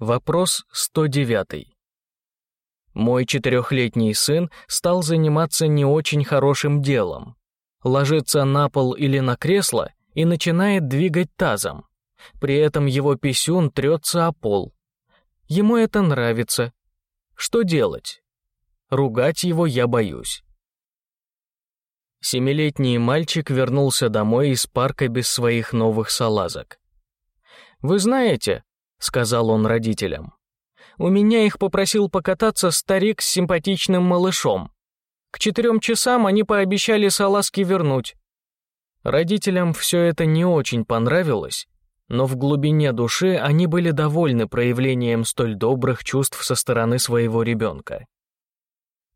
Вопрос 109. Мой четырехлетний сын стал заниматься не очень хорошим делом. Ложится на пол или на кресло и начинает двигать тазом. При этом его писюн трется о пол. Ему это нравится. Что делать? Ругать его я боюсь. Семилетний мальчик вернулся домой из парка без своих новых салазок. «Вы знаете», — сказал он родителям, «у меня их попросил покататься старик с симпатичным малышом. К четырем часам они пообещали салазки вернуть. Родителям все это не очень понравилось, но в глубине души они были довольны проявлением столь добрых чувств со стороны своего ребенка.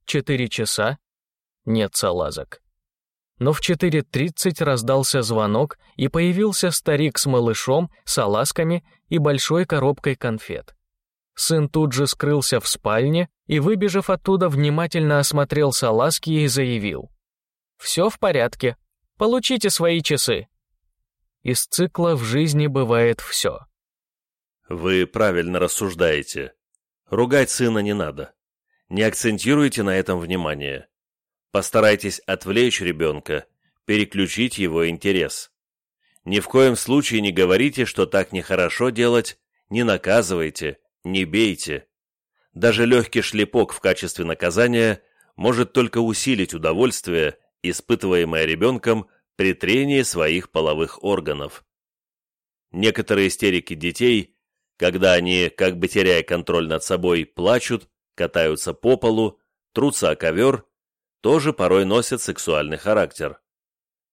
Четыре часа — нет салазок. Но в 4.30 раздался звонок, и появился старик с малышом, салазками и большой коробкой конфет. Сын тут же скрылся в спальне и, выбежав оттуда, внимательно осмотрел салазки и заявил. «Все в порядке. Получите свои часы». Из цикла в жизни бывает все. Вы правильно рассуждаете. Ругать сына не надо. Не акцентируйте на этом внимание. Постарайтесь отвлечь ребенка, переключить его интерес. Ни в коем случае не говорите, что так нехорошо делать, не наказывайте, не бейте. Даже легкий шлепок в качестве наказания может только усилить удовольствие, испытываемое ребенком при трении своих половых органов. Некоторые истерики детей, когда они, как бы теряя контроль над собой, плачут, катаются по полу, трутся о ковер тоже порой носят сексуальный характер.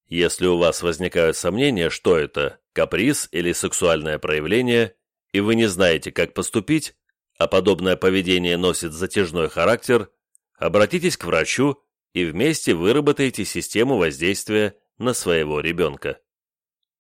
Если у вас возникают сомнения, что это, каприз или сексуальное проявление, и вы не знаете, как поступить, а подобное поведение носит затяжной характер, обратитесь к врачу и вместе выработайте систему воздействия на своего ребенка.